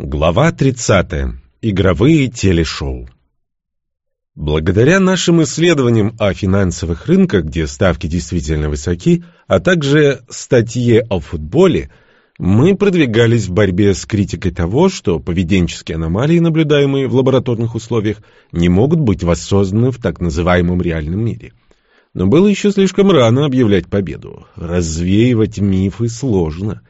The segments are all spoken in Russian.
Глава 30. Игровые телешоу. Благодаря нашим исследованиям о финансовых рынках, где ставки действительно высоки, а также статье о футболе, мы продвигались в борьбе с критикой того, что поведенческие аномалии, наблюдаемые в лабораторных условиях, не могут быть воссозданы в так называемом реальном мире. Но было еще слишком рано объявлять победу. Развеивать мифы сложно.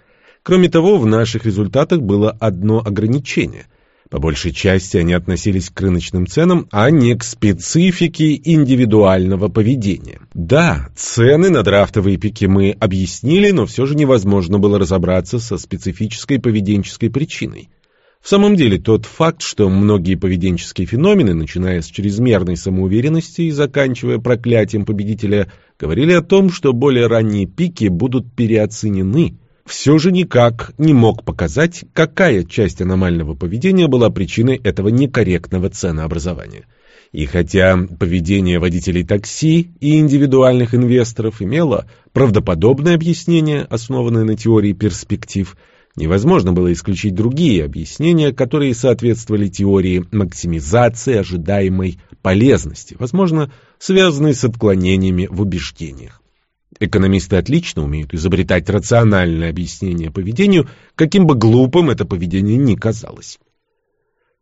Кроме того, в наших результатах было одно ограничение. По большей части они относились к рыночным ценам, а не к специфике индивидуального поведения. Да, цены на драфтовые пики мы объяснили, но все же невозможно было разобраться со специфической поведенческой причиной. В самом деле, тот факт, что многие поведенческие феномены, начиная с чрезмерной самоуверенности и заканчивая проклятием победителя, говорили о том, что более ранние пики будут переоценены – все же никак не мог показать, какая часть аномального поведения была причиной этого некорректного ценообразования. И хотя поведение водителей такси и индивидуальных инвесторов имело правдоподобное объяснение, основанное на теории перспектив, невозможно было исключить другие объяснения, которые соответствовали теории максимизации ожидаемой полезности, возможно, связанной с отклонениями в убеждениях. Экономисты отлично умеют изобретать рациональное объяснение поведению, каким бы глупым это поведение ни казалось.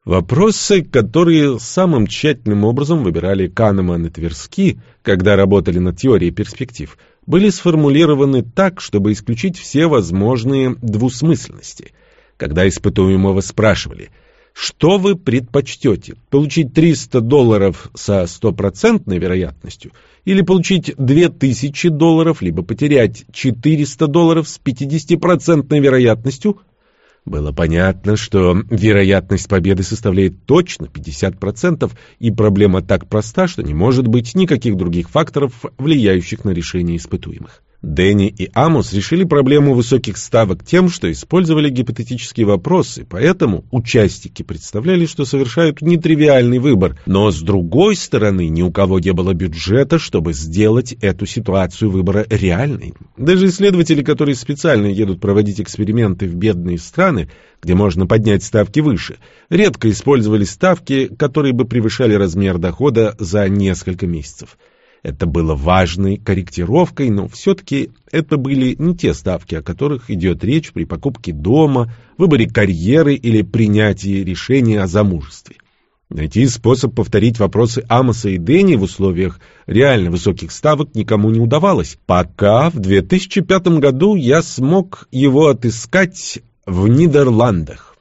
Вопросы, которые самым тщательным образом выбирали Канеман и Тверски, когда работали над теорией перспектив, были сформулированы так, чтобы исключить все возможные двусмысленности. Когда испытуемого спрашивали – что вы предпочтете? Получить 300 долларов со стопроцентной вероятностью или получить 2000 долларов, либо потерять 400 долларов с 50% вероятностью? Было понятно, что вероятность победы составляет точно 50%, и проблема так проста, что не может быть никаких других факторов, влияющих на решение испытуемых. Дэнни и Амос решили проблему высоких ставок тем, что использовали гипотетические вопросы, поэтому участники представляли, что совершают нетривиальный выбор, но с другой стороны ни у кого не было бюджета, чтобы сделать эту ситуацию выбора реальной. Даже исследователи, которые специально едут проводить эксперименты в бедные страны, где можно поднять ставки выше, редко использовали ставки, которые бы превышали размер дохода за несколько месяцев. Это было важной корректировкой, но все-таки это были не те ставки, о которых идет речь при покупке дома, выборе карьеры или принятии решения о замужестве. Найти способ повторить вопросы Амоса и Дэнни в условиях реально высоких ставок никому не удавалось, пока в 2005 году я смог его отыскать в Нидерландах.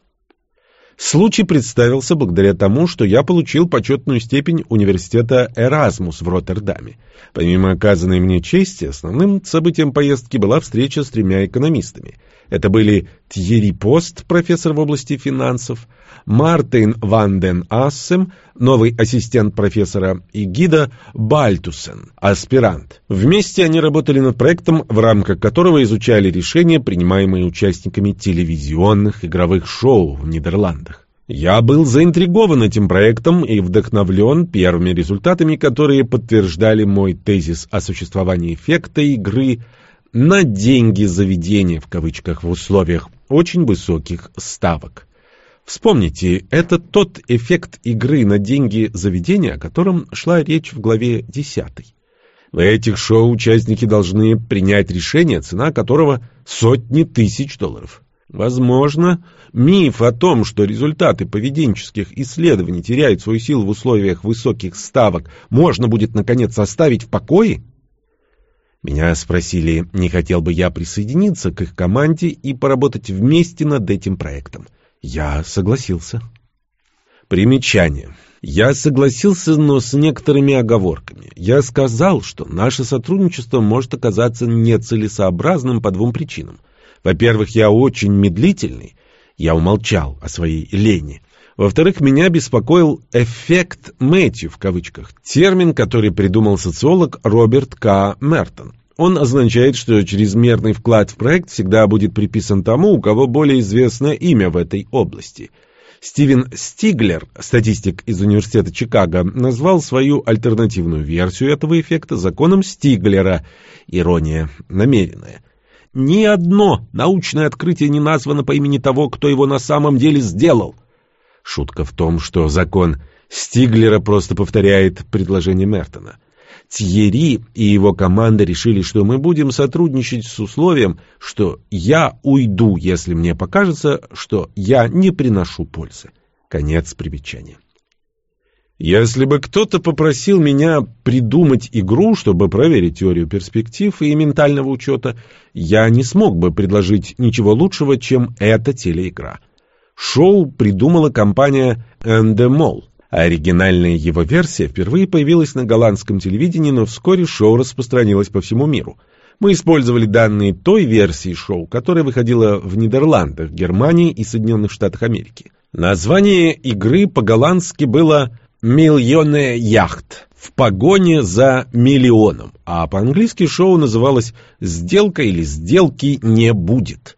Случай представился благодаря тому, что я получил почетную степень университета Эразмус в Роттердаме. Помимо оказанной мне чести, основным событием поездки была встреча с тремя экономистами. Это были Тьерри Пост, профессор в области финансов, Мартин Ван ден Ассем, новый ассистент профессора, и Гида Бальтусен, аспирант. Вместе они работали над проектом, в рамках которого изучали решения, принимаемые участниками телевизионных игровых шоу в Нидерландах. Я был заинтригован этим проектом и вдохновлен первыми результатами, которые подтверждали мой тезис о существовании эффекта игры на деньги заведения в кавычках в условиях очень высоких ставок. Вспомните, это тот эффект игры на деньги заведения, о котором шла речь в главе 10. В этих шоу участники должны принять решение, цена которого сотни тысяч долларов. Возможно, миф о том, что результаты поведенческих исследований теряют свою силу в условиях высоких ставок, можно будет наконец оставить в покое? Меня спросили, не хотел бы я присоединиться к их команде и поработать вместе над этим проектом. Я согласился. Примечание. Я согласился, но с некоторыми оговорками. Я сказал, что наше сотрудничество может оказаться нецелесообразным по двум причинам. Во-первых, я очень медлительный. Я умолчал о своей лени. Во-вторых, меня беспокоил «эффект Мэтью» в кавычках, термин, который придумал социолог Роберт К. Мертон. Он означает, что чрезмерный вклад в проект всегда будет приписан тому, у кого более известное имя в этой области. Стивен Стиглер, статистик из Университета Чикаго, назвал свою альтернативную версию этого эффекта законом Стиглера. Ирония намеренная. ни одно научное открытие не названо по имени того, кто его на самом деле сделал. Шутка в том, что закон Стиглера просто повторяет предложение Мертона. Тьерри и его команда решили, что мы будем сотрудничать с условием, что я уйду, если мне покажется, что я не приношу пользы. Конец примечания. Если бы кто-то попросил меня придумать игру, чтобы проверить теорию перспектив и ментального учета, я не смог бы предложить ничего лучшего, чем эта телеигра. Шоу придумала компания Endemol. Оригинальная его версия впервые появилась на голландском телевидении, но вскоре шоу распространилось по всему миру. Мы использовали данные той версии шоу, которая выходила в Нидерландах, Германии и Соединенных Штатах Америки. Название игры по-голландски было «Миллионная яхт» в погоне за миллионом, а по-английски шоу называлось «Сделка» или «Сделки не будет».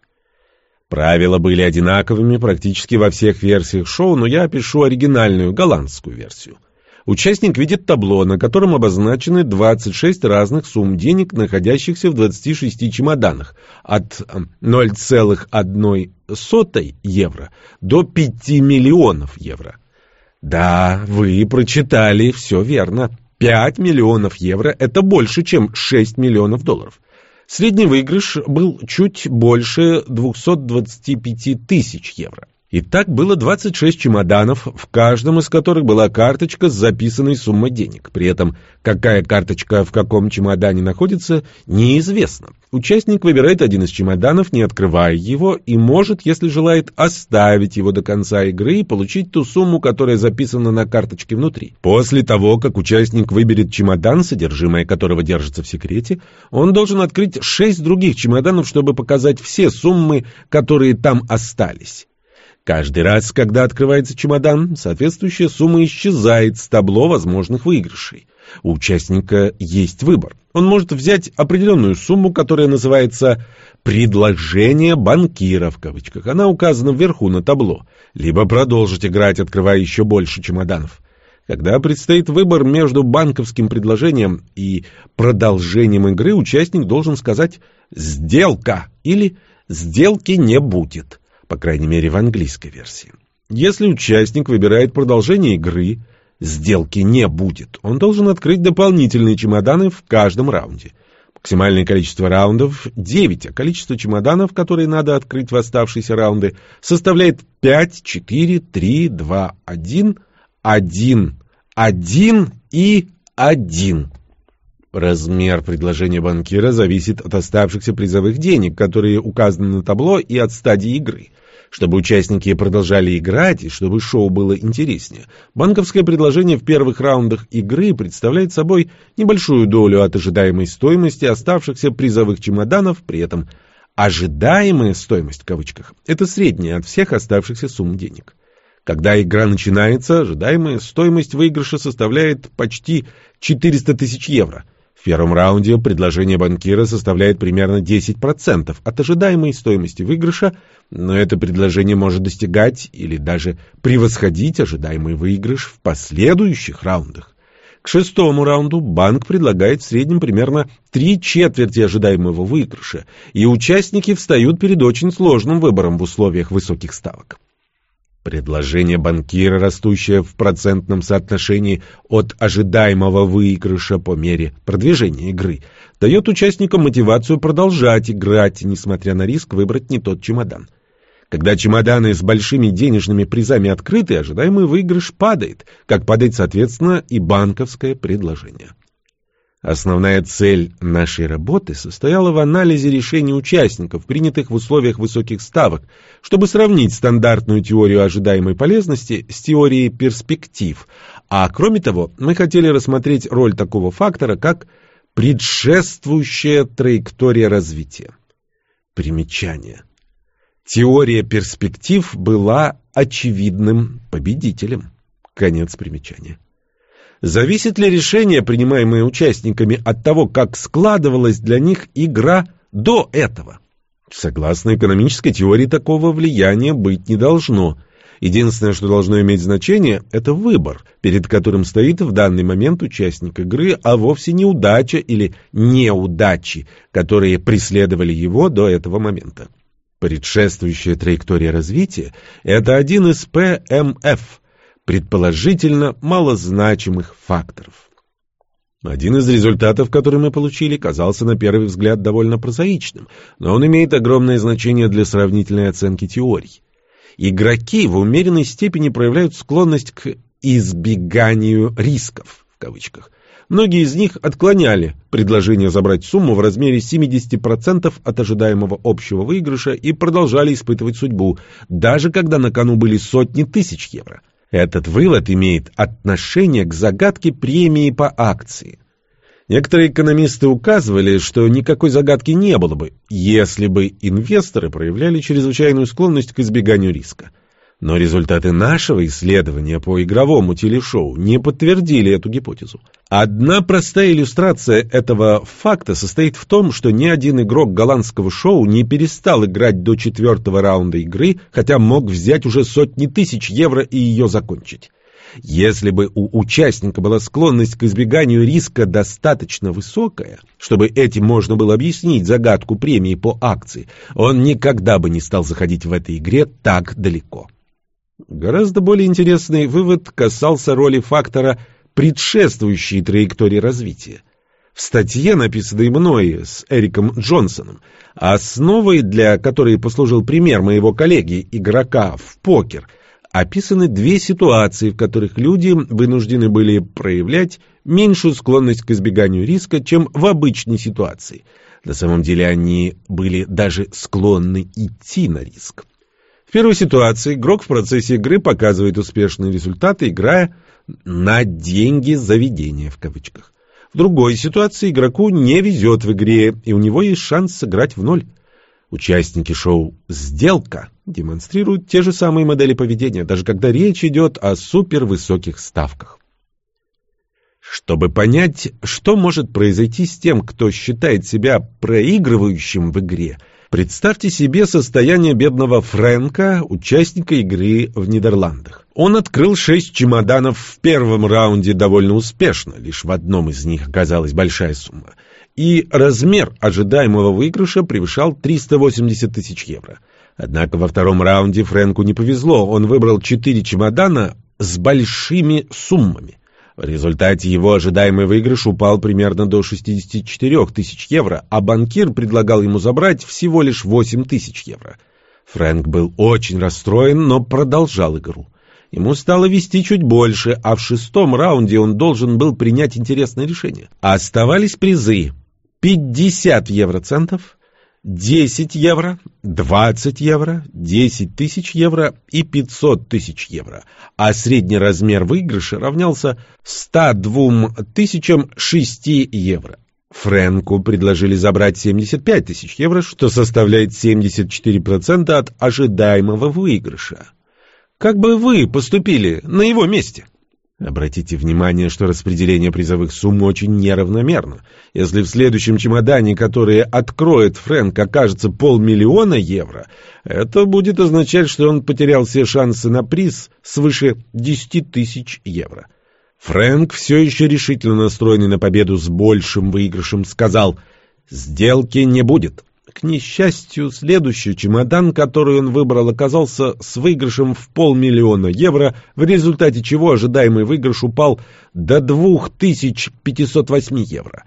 Правила были одинаковыми практически во всех версиях шоу, но я опишу оригинальную голландскую версию. Участник видит табло, на котором обозначены 26 разных сумм денег, находящихся в 26 чемоданах, от 0,1 евро до 5 миллионов евро. Да, вы прочитали все верно. 5 миллионов евро – это больше, чем 6 миллионов долларов. Средний выигрыш был чуть больше 225 тысяч евро. Итак, было 26 чемоданов, в каждом из которых была карточка с записанной суммой денег. При этом, какая карточка в каком чемодане находится, неизвестно. Участник выбирает один из чемоданов, не открывая его, и может, если желает, оставить его до конца игры и получить ту сумму, которая записана на карточке внутри. После того, как участник выберет чемодан, содержимое которого держится в секрете, он должен открыть шесть других чемоданов, чтобы показать все суммы, которые там остались. Каждый раз, когда открывается чемодан, соответствующая сумма исчезает с табло возможных выигрышей. У участника есть выбор. Он может взять определенную сумму, которая называется «предложение банкира» в кавычках. Она указана вверху на табло. Либо продолжить играть, открывая еще больше чемоданов. Когда предстоит выбор между банковским предложением и продолжением игры, участник должен сказать «сделка» или «сделки не будет» по крайней мере в английской версии. Если участник выбирает продолжение игры, сделки не будет. Он должен открыть дополнительные чемоданы в каждом раунде. Максимальное количество раундов – 9, а количество чемоданов, которые надо открыть в оставшиеся раунды, составляет 5, 4, 3, 2, 1, 1, 1 и 1. Размер предложения банкира зависит от оставшихся призовых денег, которые указаны на табло, и от стадии игры. Чтобы участники продолжали играть и чтобы шоу было интереснее, банковское предложение в первых раундах игры представляет собой небольшую долю от ожидаемой стоимости оставшихся призовых чемоданов, при этом «ожидаемая стоимость» в кавычках – это средняя от всех оставшихся сумм денег. Когда игра начинается, ожидаемая стоимость выигрыша составляет почти 400 тысяч евро – в первом раунде предложение банкира составляет примерно 10% от ожидаемой стоимости выигрыша, но это предложение может достигать или даже превосходить ожидаемый выигрыш в последующих раундах. К шестому раунду банк предлагает в среднем примерно три четверти ожидаемого выигрыша, и участники встают перед очень сложным выбором в условиях высоких ставок. Предложение банкира, растущее в процентном соотношении от ожидаемого выигрыша по мере продвижения игры, дает участникам мотивацию продолжать играть, несмотря на риск выбрать не тот чемодан. Когда чемоданы с большими денежными призами открыты, ожидаемый выигрыш падает, как падает, соответственно, и банковское предложение. Основная цель нашей работы состояла в анализе решений участников, принятых в условиях высоких ставок, чтобы сравнить стандартную теорию ожидаемой полезности с теорией перспектив. А кроме того, мы хотели рассмотреть роль такого фактора, как предшествующая траектория развития. Примечание. Теория перспектив была очевидным победителем. Конец примечания. Зависит ли решение, принимаемое участниками, от того, как складывалась для них игра до этого? Согласно экономической теории, такого влияния быть не должно. Единственное, что должно иметь значение, это выбор, перед которым стоит в данный момент участник игры, а вовсе не удача или неудачи, которые преследовали его до этого момента. Предшествующая траектория развития – это один из ПМФ, предположительно малозначимых факторов. Один из результатов, который мы получили, казался на первый взгляд довольно прозаичным, но он имеет огромное значение для сравнительной оценки теорий. Игроки в умеренной степени проявляют склонность к «избеганию рисков», в кавычках. Многие из них отклоняли предложение забрать сумму в размере 70% от ожидаемого общего выигрыша и продолжали испытывать судьбу, даже когда на кону были сотни тысяч евро. Этот вывод имеет отношение к загадке премии по акции. Некоторые экономисты указывали, что никакой загадки не было бы, если бы инвесторы проявляли чрезвычайную склонность к избеганию риска. Но результаты нашего исследования по игровому телешоу не подтвердили эту гипотезу. Одна простая иллюстрация этого факта состоит в том, что ни один игрок голландского шоу не перестал играть до четвертого раунда игры, хотя мог взять уже сотни тысяч евро и ее закончить. Если бы у участника была склонность к избеганию риска достаточно высокая, чтобы этим можно было объяснить загадку премии по акции, он никогда бы не стал заходить в этой игре так далеко. Гораздо более интересный вывод касался роли фактора предшествующей траектории развития. В статье, написанной мной с Эриком Джонсоном, основой для которой послужил пример моего коллеги, игрока в покер, описаны две ситуации, в которых люди вынуждены были проявлять меньшую склонность к избеганию риска, чем в обычной ситуации. На самом деле они были даже склонны идти на риск. В первой ситуации игрок в процессе игры показывает успешные результаты, играя «на деньги заведения» в кавычках. В другой ситуации игроку не везет в игре, и у него есть шанс сыграть в ноль. Участники шоу «Сделка» демонстрируют те же самые модели поведения, даже когда речь идет о супервысоких ставках. Чтобы понять, что может произойти с тем, кто считает себя проигрывающим в игре – Представьте себе состояние бедного Фрэнка, участника игры в Нидерландах. Он открыл шесть чемоданов в первом раунде довольно успешно, лишь в одном из них оказалась большая сумма. И размер ожидаемого выигрыша превышал 380 тысяч евро. Однако во втором раунде Фрэнку не повезло, он выбрал четыре чемодана с большими суммами. В результате его ожидаемый выигрыш упал примерно до 64 тысяч евро, а банкир предлагал ему забрать всего лишь 8 тысяч евро. Фрэнк был очень расстроен, но продолжал игру. Ему стало вести чуть больше, а в шестом раунде он должен был принять интересное решение. Оставались призы 50 евроцентов, 10 евро, 20 евро, 10 тысяч евро и 500 тысяч евро, а средний размер выигрыша равнялся 102 тысячам 6 евро. Фрэнку предложили забрать 75 тысяч евро, что составляет 74% от ожидаемого выигрыша. Как бы вы поступили на его месте? Обратите внимание, что распределение призовых сумм очень неравномерно. Если в следующем чемодане, который откроет Фрэнк, окажется полмиллиона евро, это будет означать, что он потерял все шансы на приз свыше 10 тысяч евро. Фрэнк, все еще решительно настроенный на победу с большим выигрышем, сказал «Сделки не будет». К несчастью, следующий чемодан, который он выбрал, оказался с выигрышем в полмиллиона евро, в результате чего ожидаемый выигрыш упал до 2508 евро.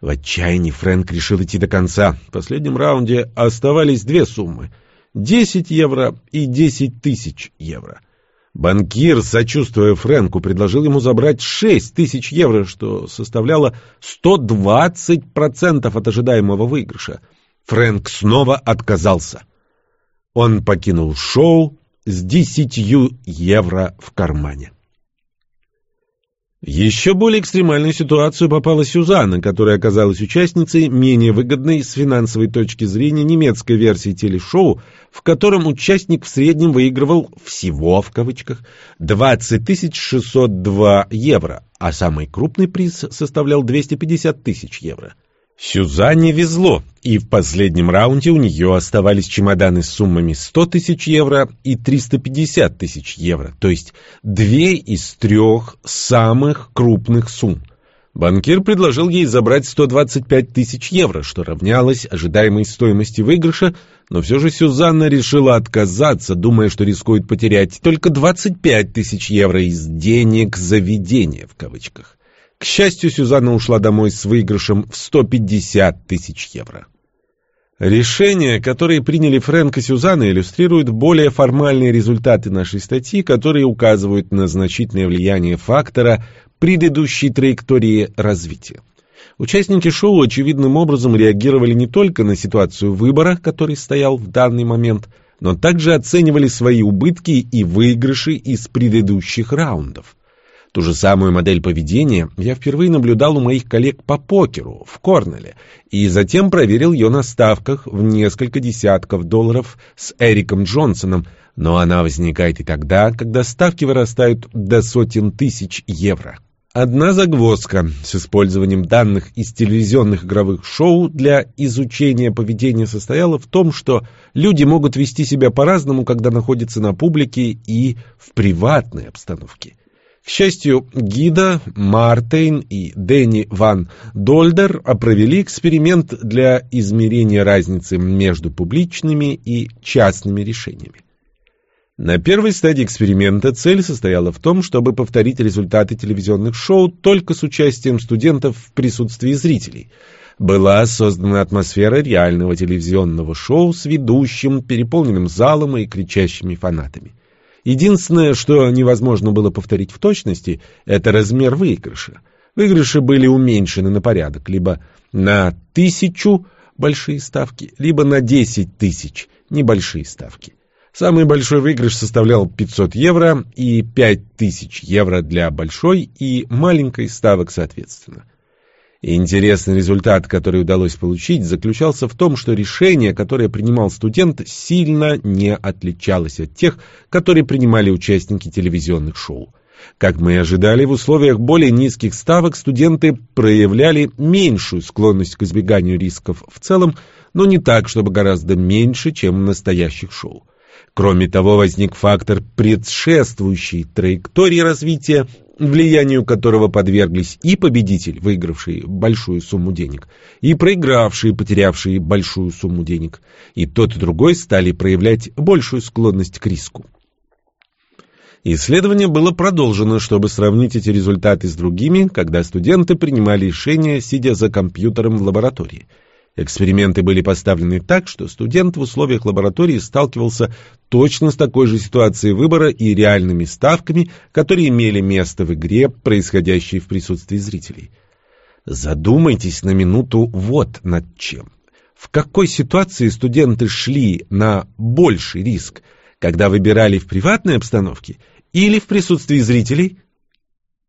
В отчаянии Фрэнк решил идти до конца. В последнем раунде оставались две суммы — 10 евро и 10 тысяч евро. Банкир, сочувствуя Фрэнку, предложил ему забрать 6 тысяч евро, что составляло 120% от ожидаемого выигрыша — Фрэнк снова отказался. Он покинул шоу с десятью евро в кармане. Еще более экстремальную ситуацию попала Сюзанна, которая оказалась участницей менее выгодной с финансовой точки зрения немецкой версии телешоу, в котором участник в среднем выигрывал «всего» в кавычках 20 602 евро, а самый крупный приз составлял 250 тысяч евро. Сюзанне везло, и в последнем раунде у нее оставались чемоданы с суммами 100 тысяч евро и 350 тысяч евро, то есть две из трех самых крупных сумм. Банкир предложил ей забрать 125 тысяч евро, что равнялось ожидаемой стоимости выигрыша, но все же Сюзанна решила отказаться, думая, что рискует потерять только 25 тысяч евро из «денег заведения» в кавычках. К счастью, Сюзанна ушла домой с выигрышем в 150 тысяч евро. Решения, которые приняли Фрэнк и Сюзанна, иллюстрируют более формальные результаты нашей статьи, которые указывают на значительное влияние фактора предыдущей траектории развития. Участники шоу очевидным образом реагировали не только на ситуацию выбора, который стоял в данный момент, но также оценивали свои убытки и выигрыши из предыдущих раундов. Ту же самую модель поведения я впервые наблюдал у моих коллег по покеру в Корнеле и затем проверил ее на ставках в несколько десятков долларов с Эриком Джонсоном, но она возникает и тогда, когда ставки вырастают до сотен тысяч евро. Одна загвоздка с использованием данных из телевизионных игровых шоу для изучения поведения состояла в том, что люди могут вести себя по-разному, когда находятся на публике и в приватной обстановке. К счастью, Гида, Мартейн и Дэнни Ван Дольдер провели эксперимент для измерения разницы между публичными и частными решениями. На первой стадии эксперимента цель состояла в том, чтобы повторить результаты телевизионных шоу только с участием студентов в присутствии зрителей. Была создана атмосфера реального телевизионного шоу с ведущим, переполненным залом и кричащими фанатами. Единственное, что невозможно было повторить в точности, это размер выигрыша. Выигрыши были уменьшены на порядок, либо на тысячу большие ставки, либо на десять тысяч небольшие ставки. Самый большой выигрыш составлял 500 евро и 5000 евро для большой и маленькой ставок соответственно. Интересный результат, который удалось получить, заключался в том, что решение, которое принимал студент, сильно не отличалось от тех, которые принимали участники телевизионных шоу. Как мы и ожидали, в условиях более низких ставок студенты проявляли меньшую склонность к избеганию рисков в целом, но не так, чтобы гораздо меньше, чем в настоящих шоу. Кроме того, возник фактор предшествующей траектории развития, влиянию которого подверглись и победитель, выигравший большую сумму денег, и проигравший, потерявший большую сумму денег. И тот и другой стали проявлять большую склонность к риску. Исследование было продолжено, чтобы сравнить эти результаты с другими, когда студенты принимали решения, сидя за компьютером в лаборатории – Эксперименты были поставлены так, что студент в условиях лаборатории сталкивался точно с такой же ситуацией выбора и реальными ставками, которые имели место в игре, происходящей в присутствии зрителей. Задумайтесь на минуту вот над чем. В какой ситуации студенты шли на больший риск, когда выбирали в приватной обстановке или в присутствии зрителей?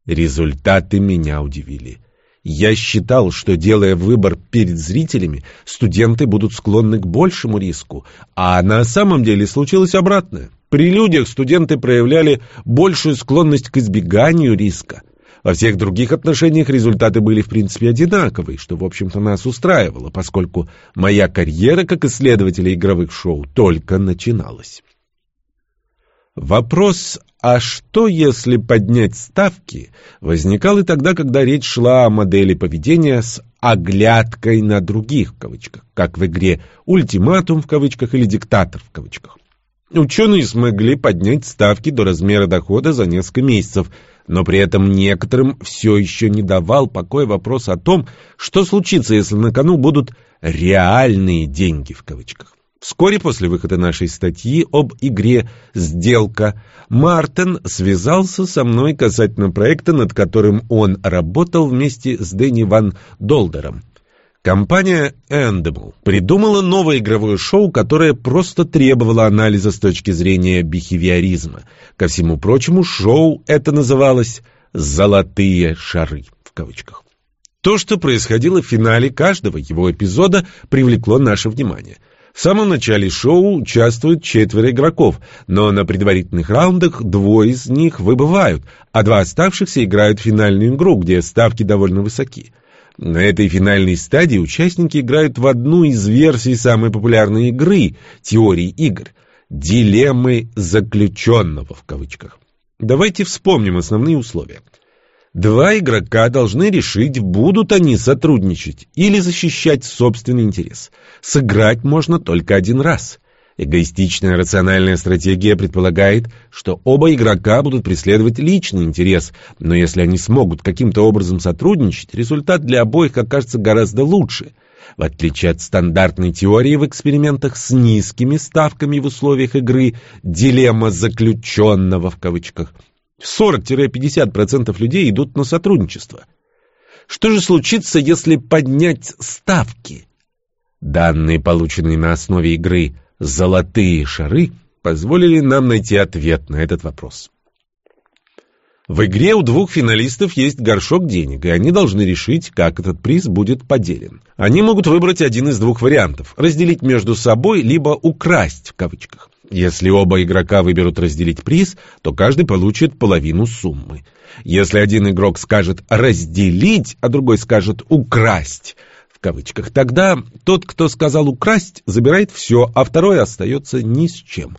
Результаты меня удивили. Я считал, что делая выбор перед зрителями, студенты будут склонны к большему риску, а на самом деле случилось обратное. При людях студенты проявляли большую склонность к избеганию риска. Во всех других отношениях результаты были в принципе одинаковые, что, в общем-то, нас устраивало, поскольку моя карьера как исследователя игровых шоу только начиналась. Вопрос «а что, если поднять ставки?» возникал и тогда, когда речь шла о модели поведения с «оглядкой на других» в кавычках, как в игре «ультиматум» в кавычках или «диктатор» в кавычках. Ученые смогли поднять ставки до размера дохода за несколько месяцев, но при этом некоторым все еще не давал покоя вопрос о том, что случится, если на кону будут «реальные деньги» в кавычках. Вскоре после выхода нашей статьи об игре «Сделка» Мартин связался со мной касательно проекта, над которым он работал вместе с Дэнни Ван Долдером. Компания Endemol придумала новое игровое шоу, которое просто требовало анализа с точки зрения бихевиоризма. Ко всему прочему, шоу это называлось «золотые шары» в кавычках. То, что происходило в финале каждого его эпизода, привлекло наше внимание – в самом начале шоу участвуют четверо игроков, но на предварительных раундах двое из них выбывают, а два оставшихся играют финальную игру, где ставки довольно высоки. На этой финальной стадии участники играют в одну из версий самой популярной игры теории игр – «дилеммы заключенного» в кавычках. Давайте вспомним основные условия. Два игрока должны решить, будут они сотрудничать или защищать собственный интерес. Сыграть можно только один раз – Эгоистичная рациональная стратегия предполагает, что оба игрока будут преследовать личный интерес, но если они смогут каким-то образом сотрудничать, результат для обоих окажется гораздо лучше. В отличие от стандартной теории в экспериментах с низкими ставками в условиях игры «дилемма заключенного» в кавычках, 40-50% людей идут на сотрудничество. Что же случится, если поднять ставки? Данные, полученные на основе игры «Золотые шары» позволили нам найти ответ на этот вопрос. В игре у двух финалистов есть горшок денег, и они должны решить, как этот приз будет поделен. Они могут выбрать один из двух вариантов – разделить между собой, либо «украсть» в кавычках. Если оба игрока выберут разделить приз, то каждый получит половину суммы. Если один игрок скажет «разделить», а другой скажет «украсть», кавычках. Тогда тот, кто сказал «украсть», забирает все, а второй остается ни с чем.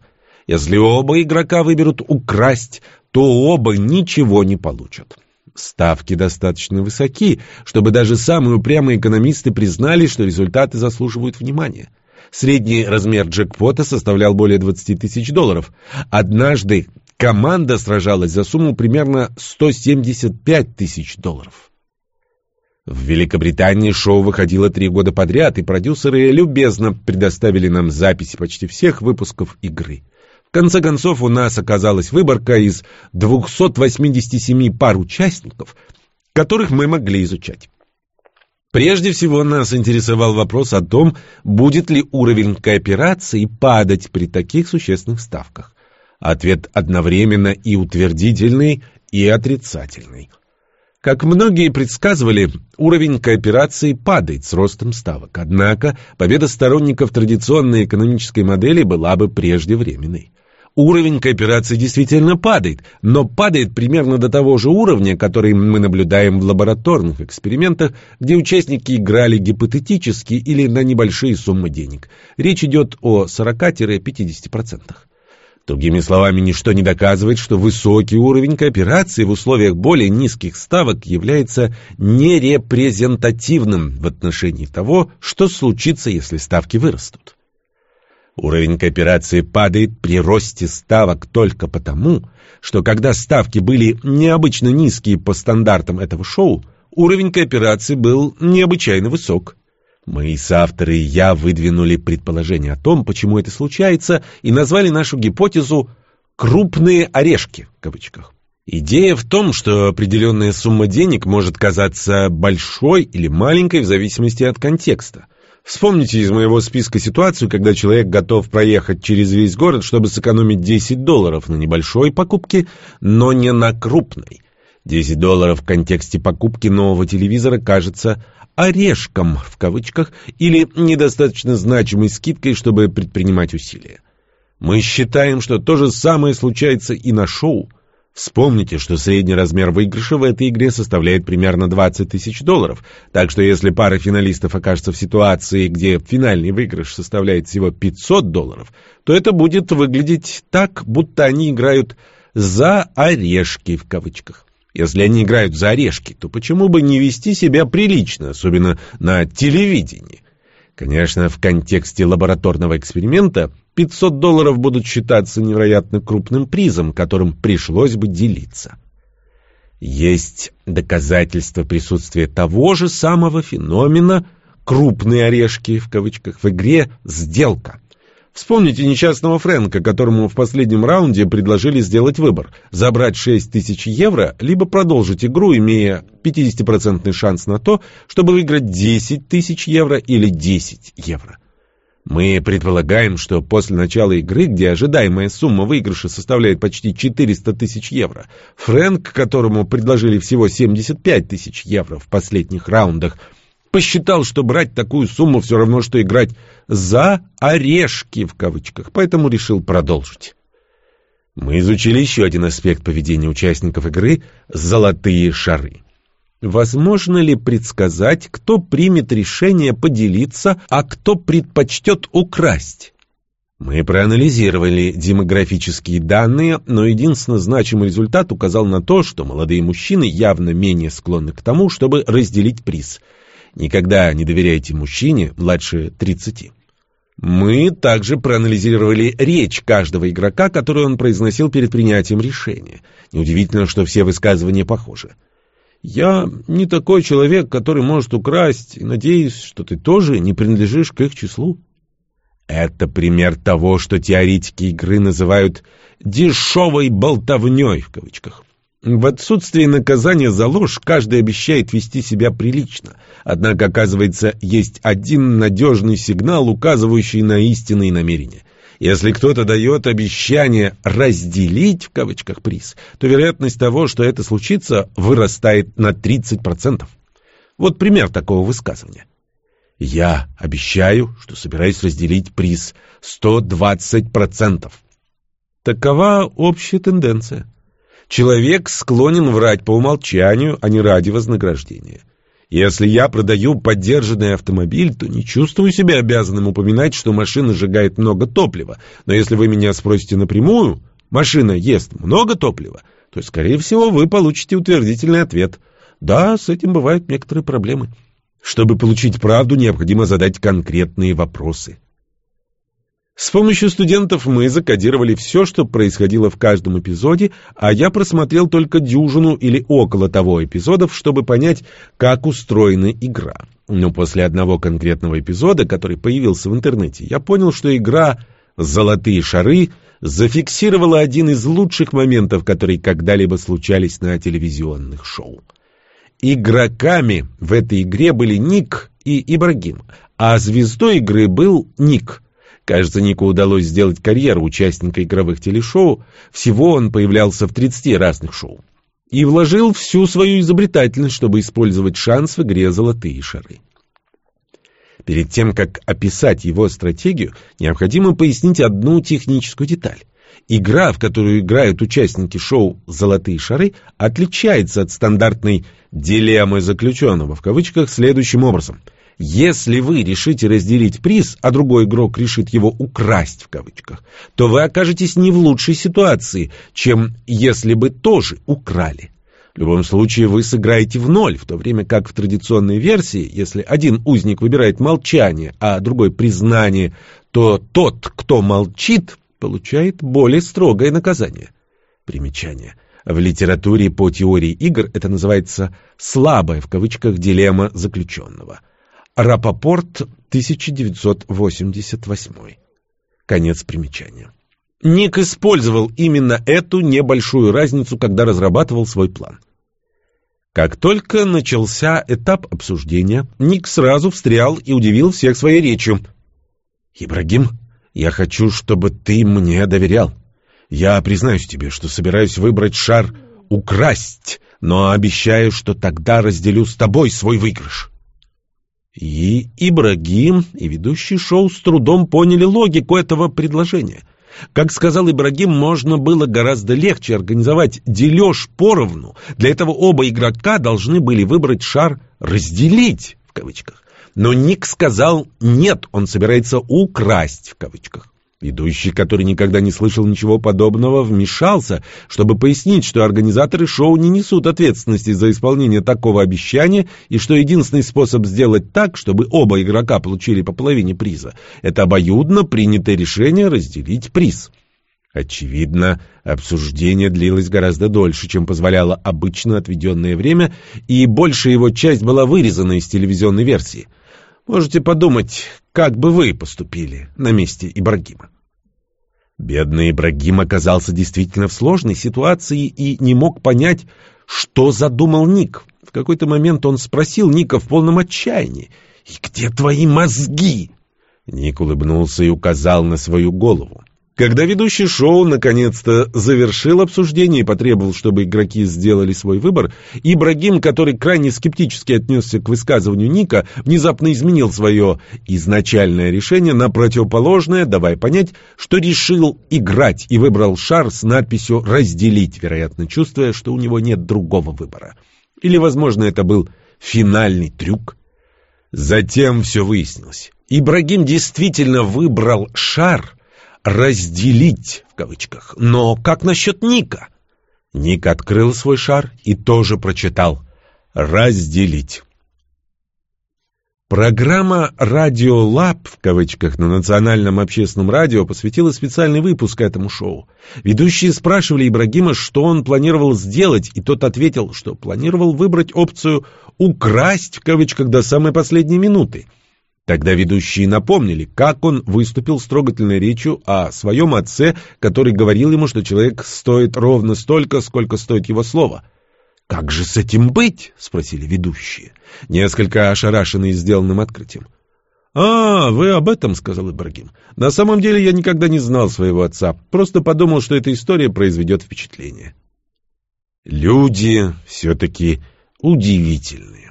Если оба игрока выберут «украсть», то оба ничего не получат. Ставки достаточно высоки, чтобы даже самые упрямые экономисты признали, что результаты заслуживают внимания. Средний размер джекпота составлял более 20 тысяч долларов. Однажды команда сражалась за сумму примерно 175 тысяч долларов. В Великобритании шоу выходило три года подряд, и продюсеры любезно предоставили нам записи почти всех выпусков игры. В конце концов, у нас оказалась выборка из 287 пар участников, которых мы могли изучать. Прежде всего нас интересовал вопрос о том, будет ли уровень кооперации падать при таких существенных ставках. Ответ одновременно и утвердительный, и отрицательный – как многие предсказывали, уровень кооперации падает с ростом ставок. Однако победа сторонников традиционной экономической модели была бы преждевременной. Уровень кооперации действительно падает, но падает примерно до того же уровня, который мы наблюдаем в лабораторных экспериментах, где участники играли гипотетически или на небольшие суммы денег. Речь идет о 40-50%. Другими словами, ничто не доказывает, что высокий уровень кооперации в условиях более низких ставок является нерепрезентативным в отношении того, что случится, если ставки вырастут. Уровень кооперации падает при росте ставок только потому, что когда ставки были необычно низкие по стандартам этого шоу, уровень кооперации был необычайно высок. Мы соавторы и я выдвинули предположение о том, почему это случается, и назвали нашу гипотезу «крупные орешки» в кавычках. Идея в том, что определенная сумма денег может казаться большой или маленькой в зависимости от контекста. Вспомните из моего списка ситуацию, когда человек готов проехать через весь город, чтобы сэкономить 10 долларов на небольшой покупке, но не на крупной. 10 долларов в контексте покупки нового телевизора кажется «орешком» в кавычках или недостаточно значимой скидкой, чтобы предпринимать усилия. Мы считаем, что то же самое случается и на шоу. Вспомните, что средний размер выигрыша в этой игре составляет примерно 20 тысяч долларов, так что если пара финалистов окажется в ситуации, где финальный выигрыш составляет всего 500 долларов, то это будет выглядеть так, будто они играют «за орешки» в кавычках. Если они играют за орешки, то почему бы не вести себя прилично, особенно на телевидении? Конечно, в контексте лабораторного эксперимента 500 долларов будут считаться невероятно крупным призом, которым пришлось бы делиться. Есть доказательства присутствия того же самого феномена «крупные орешки» в кавычках в игре «Сделка». Вспомните несчастного Фрэнка, которому в последнем раунде предложили сделать выбор – забрать 6 тысяч евро, либо продолжить игру, имея 50% шанс на то, чтобы выиграть 10 тысяч евро или 10 евро. Мы предполагаем, что после начала игры, где ожидаемая сумма выигрыша составляет почти 400 тысяч евро, Фрэнк, которому предложили всего 75 тысяч евро в последних раундах – посчитал, что брать такую сумму все равно, что играть «за орешки» в кавычках, поэтому решил продолжить. Мы изучили еще один аспект поведения участников игры «Золотые шары». Возможно ли предсказать, кто примет решение поделиться, а кто предпочтет украсть? Мы проанализировали демографические данные, но единственно значимый результат указал на то, что молодые мужчины явно менее склонны к тому, чтобы разделить приз. Никогда не доверяйте мужчине младше 30. Мы также проанализировали речь каждого игрока, которую он произносил перед принятием решения. Неудивительно, что все высказывания похожи. «Я не такой человек, который может украсть, и надеюсь, что ты тоже не принадлежишь к их числу». Это пример того, что теоретики игры называют «дешевой болтовней» в кавычках. В отсутствии наказания за ложь каждый обещает вести себя прилично. Однако, оказывается, есть один надежный сигнал, указывающий на истинные намерения. Если кто-то дает обещание «разделить» в кавычках приз, то вероятность того, что это случится, вырастает на 30%. Вот пример такого высказывания. Я обещаю, что собираюсь разделить приз 120%. Такова общая тенденция. Человек склонен врать по умолчанию, а не ради вознаграждения. Если я продаю поддержанный автомобиль, то не чувствую себя обязанным упоминать, что машина сжигает много топлива. Но если вы меня спросите напрямую, машина ест много топлива, то, скорее всего, вы получите утвердительный ответ. Да, с этим бывают некоторые проблемы. Чтобы получить правду, необходимо задать конкретные вопросы. С помощью студентов мы закодировали все, что происходило в каждом эпизоде, а я просмотрел только дюжину или около того эпизодов, чтобы понять, как устроена игра. Но после одного конкретного эпизода, который появился в интернете, я понял, что игра «Золотые шары» зафиксировала один из лучших моментов, которые когда-либо случались на телевизионных шоу. Игроками в этой игре были Ник и Ибрагим, а звездой игры был Ник – Кажется, Нику удалось сделать карьеру участника игровых телешоу, всего он появлялся в 30 разных шоу. И вложил всю свою изобретательность, чтобы использовать шанс в игре «Золотые шары». Перед тем, как описать его стратегию, необходимо пояснить одну техническую деталь. Игра, в которую играют участники шоу «Золотые шары», отличается от стандартной «дилеммы заключенного» в кавычках следующим образом – если вы решите разделить приз, а другой игрок решит его «украсть» в кавычках, то вы окажетесь не в лучшей ситуации, чем если бы тоже украли. В любом случае вы сыграете в ноль, в то время как в традиционной версии, если один узник выбирает молчание, а другой признание, то тот, кто молчит, получает более строгое наказание. Примечание. В литературе по теории игр это называется «слабая» в кавычках дилемма заключенного. Рапопорт, 1988. Конец примечания. Ник использовал именно эту небольшую разницу, когда разрабатывал свой план. Как только начался этап обсуждения, Ник сразу встрял и удивил всех своей речью. «Ибрагим, я хочу, чтобы ты мне доверял. Я признаюсь тебе, что собираюсь выбрать шар «украсть», но обещаю, что тогда разделю с тобой свой выигрыш». И Ибрагим, и ведущий шоу с трудом поняли логику этого предложения. Как сказал Ибрагим, можно было гораздо легче организовать дележ поровну. Для этого оба игрока должны были выбрать шар «разделить» в кавычках. Но Ник сказал «нет», он собирается «украсть» в кавычках. Ведущий, который никогда не слышал ничего подобного, вмешался, чтобы пояснить, что организаторы шоу не несут ответственности за исполнение такого обещания и что единственный способ сделать так, чтобы оба игрока получили по половине приза, это обоюдно принятое решение разделить приз. Очевидно, обсуждение длилось гораздо дольше, чем позволяло обычно отведенное время, и большая его часть была вырезана из телевизионной версии – Можете подумать, как бы вы поступили на месте Ибрагима. Бедный Ибрагим оказался действительно в сложной ситуации и не мог понять, что задумал Ник. В какой-то момент он спросил Ника в полном отчаянии, «И где твои мозги?» Ник улыбнулся и указал на свою голову. Когда ведущий шоу наконец-то завершил обсуждение и потребовал, чтобы игроки сделали свой выбор, Ибрагим, который крайне скептически отнесся к высказыванию Ника, внезапно изменил свое изначальное решение на противоположное, давая понять, что решил играть и выбрал шар с надписью «разделить», вероятно, чувствуя, что у него нет другого выбора. Или, возможно, это был финальный трюк? Затем все выяснилось. Ибрагим действительно выбрал шар «разделить» в кавычках. Но как насчет Ника? Ник открыл свой шар и тоже прочитал «разделить». Программа «Радио Лаб» в кавычках на национальном общественном радио посвятила специальный выпуск этому шоу. Ведущие спрашивали Ибрагима, что он планировал сделать, и тот ответил, что планировал выбрать опцию «украсть» в кавычках до самой последней минуты. Тогда ведущие напомнили, как он выступил с трогательной речью о своем отце, который говорил ему, что человек стоит ровно столько, сколько стоит его слово – «Как же с этим быть?» — спросили ведущие, несколько ошарашенные сделанным открытием. «А, вы об этом», — сказал Ибрагим. «На самом деле я никогда не знал своего отца, просто подумал, что эта история произведет впечатление». Люди все-таки удивительные.